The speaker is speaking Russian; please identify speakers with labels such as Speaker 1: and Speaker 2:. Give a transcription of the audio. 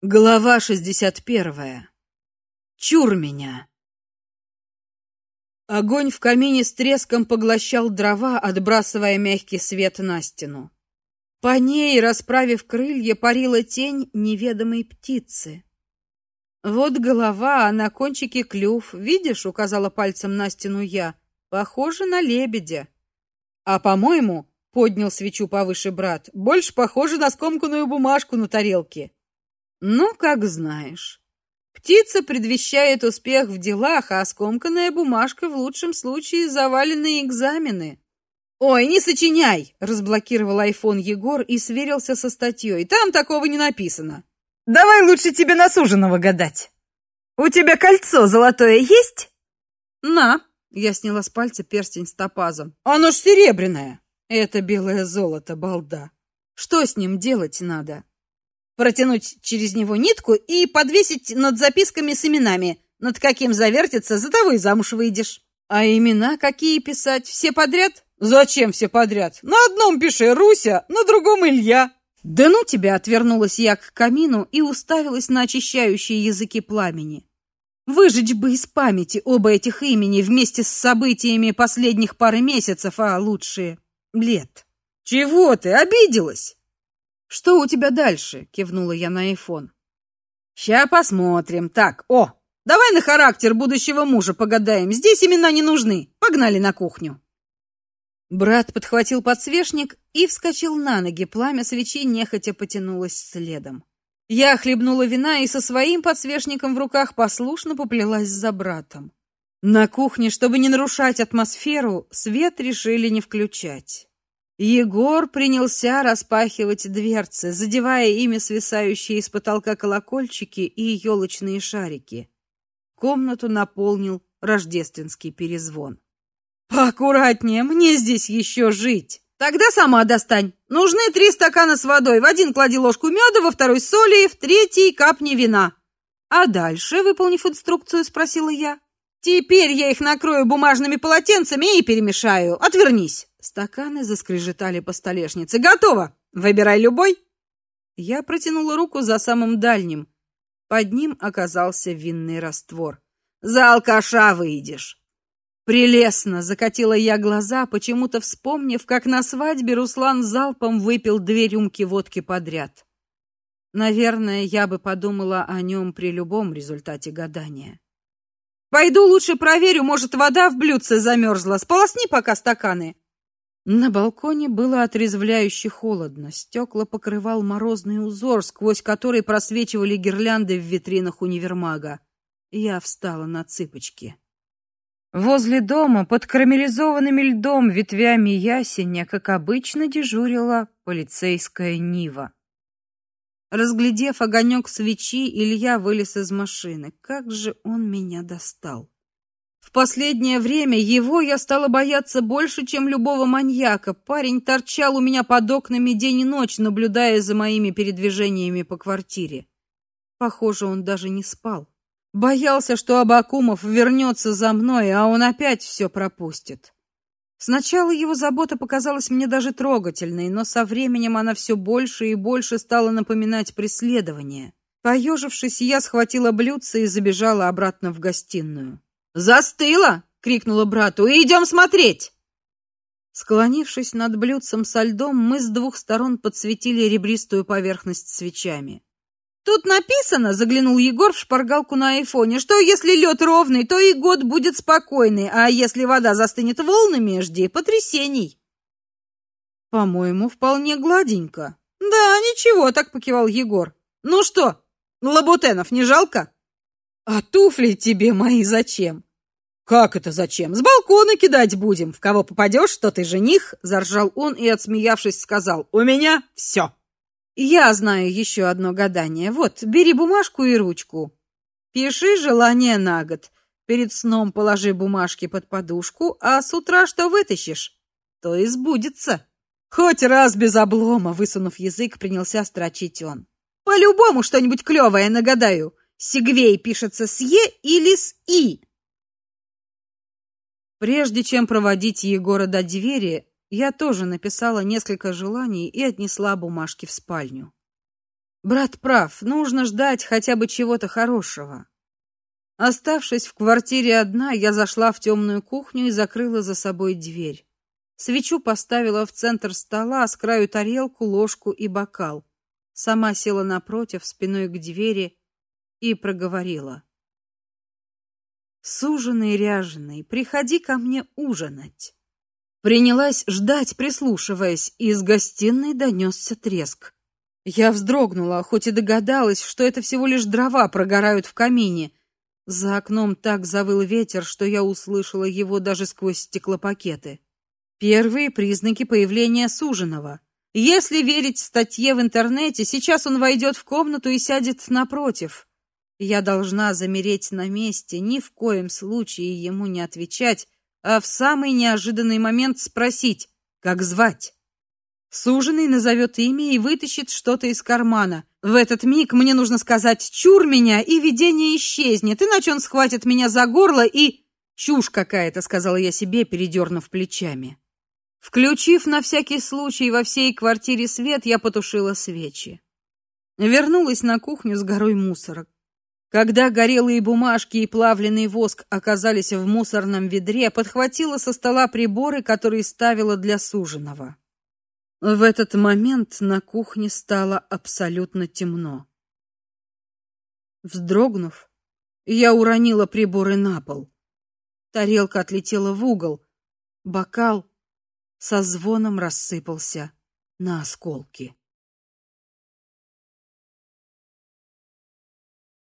Speaker 1: Глава 61. Чур меня. Огонь в камине с треском поглощал дрова, отбрасывая мягкий свет на стену. По ней, расправив крылья, парила тень неведомой птицы. Вот голова, а на кончике клюв. Видишь, указала пальцем на стену я. Похоже на лебедя. А, по-моему, поднял свечу повыше брат. Больше похоже на скомканную бумажку на тарелке. Ну, как знаешь. Птица предвещает успех в делах, а скомканная бумажка в лучшем случае заваленные экзамены. Ой, не сочиняй, разблокировал iPhone Егор и сверился со статьей. Там такого не написано.
Speaker 2: Давай лучше тебе на суженого гадать. У тебя кольцо золотое есть?
Speaker 1: На, я сняла с пальца перстень с топазом. Оно ж серебряное. Это белое золото, балда. Что с ним делать надо? Протянуть через него нитку и подвесить над записками с именами. Над каким завертится, за того и замуж выйдешь. А имена какие писать? Все подряд? Зачем все подряд? На одном пиши Руся, на другом Илья. Да ну тебя, отвернулась я к камину и уставилась на очищающие языки пламени. Выжечь бы из памяти оба этих имени вместе с событиями последних пары месяцев, а лучше лет. Чего ты обиделась? Что у тебя дальше? кивнула я на айфон. Ща посмотрим. Так, о, давай на характер будущего мужа погадаем. Здесь имена не нужны. Погнали на кухню. Брат подхватил подсвечник и вскочил на ноги. Пламя свечи нехотя потянулось следом. Я хлебнула вина и со своим подсвечником в руках послушно поплелась за братом. На кухне, чтобы не нарушать атмосферу, свет решили не включать. Егор принялся распахивать дверцы, задевая ими свисающие из потолка колокольчики и елочные шарики. Комнату наполнил рождественский перезвон. Поаккуратнее, мне здесь еще жить. Тогда сама достань. Нужны три стакана с водой. В один клади ложку меда, во второй соли, в третий капни вина. А дальше, выполнив инструкцию, спросила я. Теперь я их накрою бумажными полотенцами и перемешаю. Отвернись. Стаканы заскрежетали по столешнице. Готово. Выбирай любой. Я протянула руку за самым дальним. Под ним оказался винный раствор. За алкаша выйдешь. Прелестно, закатила я глаза, почему-то вспомнив, как на свадьбе Руслан залпом выпил две рюмки водки подряд. Наверное, я бы подумала о нем при любом результате гадания. Пойду лучше проверю, может, вода в блюдце замерзла. Сполосни пока стаканы. На балконе было отрезвляюще холодно. Стекла покрывал морозный узор, сквозь который просвечивали гирлянды в витринах универмага. Я встала на цыпочки. Возле дома под карамелизованными льдом ветвями ясеня, как обычно, дежурила полицейская Нива. Разглядев огонек свечи, Илья вылез из машины. Как же он меня достал. В последнее время его я стала бояться больше, чем любого маньяка. Парень торчал у меня под окнами день и ночь, наблюдая за моими передвижениями по квартире. Похоже, он даже не спал. Боялся, что Абакумов вернется за мной, а он опять все пропустит. Сначала его забота показалась мне даже трогательной, но со временем она все больше и больше стала напоминать преследование. Поежившись, я схватила блюдце и забежала обратно в гостиную. "Застыла!" крикнула брату. "Идем смотреть!" Склонившись над блюдцем со льдом, мы с двух сторон подсветили ребристую поверхность свечами. Тут написано, заглянул Егор в шпаргалку на айфоне, что если лед ровный, то и год будет спокойный, а если вода застынет волнами, жди потрясений. По-моему, вполне гладенько. Да, ничего, так покивал Егор. Ну что, лабутенов не жалко? А туфли тебе мои зачем? Как это зачем? С балкона кидать будем. В кого попадешь, то ты жених, заржал он и отсмеявшись сказал: "У меня все. Я знаю еще одно гадание. Вот, бери бумажку и ручку. Пиши желание на год. Перед сном положи бумажки под подушку, а с утра что вытащишь, то и сбудется. Хоть раз без облома, высунув язык, принялся строчить он. По-любому что-нибудь клевое нагадаю. Сигвей пишется с е или с и. Прежде чем проводить Егора до двери, я тоже написала несколько желаний и отнесла бумажки в спальню. Брат прав, нужно ждать хотя бы чего-то хорошего. Оставшись в квартире одна, я зашла в темную кухню и закрыла за собой дверь. Свечу поставила в центр стола, с краю тарелку, ложку и бокал. Сама села напротив, спиной к двери и проговорила: "Суженый ряженый, приходи ко мне ужинать". Принялась ждать, прислушиваясь, и из гостиной донесся треск. Я вздрогнула, хоть и догадалась, что это всего лишь дрова прогорают в камине. За окном так завыл ветер, что я услышала его даже сквозь стеклопакеты. Первые признаки появления суженого. Если верить статье в интернете, сейчас он войдет в комнату и сядет напротив. Я должна замереть на месте, ни в коем случае ему не отвечать, а в самый неожиданный момент спросить, как звать. Суженый назовет имя и вытащит что-то из кармана. В этот миг мне нужно сказать «чур меня», и видение исчезнет, иначе он схватит меня за горло и... «Чушь какая-то», — сказала я себе, передернув плечами. Включив на всякий случай во всей квартире свет, я потушила свечи. Вернулась на кухню с горой мусора. Когда горелые бумажки и плавленый воск оказались в мусорном ведре, подхватила со стола приборы, которые ставила для суженого. В этот момент на кухне стало абсолютно темно. Вздрогнув, я уронила приборы на пол. Тарелка отлетела в угол, бокал со звоном рассыпался на осколки.